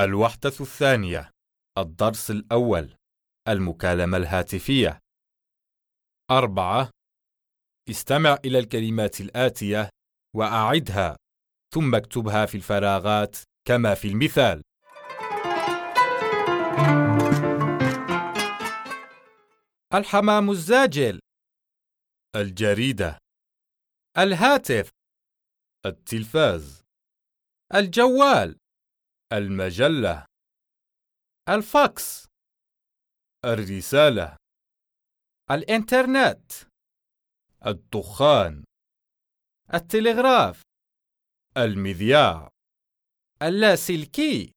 الوحدة الثانية. الدرس الأول. المكالمة الهاتفية. أربعة. استمع إلى الكلمات الآتية وأعدها ثم اكتبها في الفراغات كما في المثال. الحمام الزاجل. الجريدة. الهاتف. التلفاز. الجوال. المجلة. الفاكس. الرسالة. الإنترنت. الدخان. التلغراف. المذياع. اللاسلكي.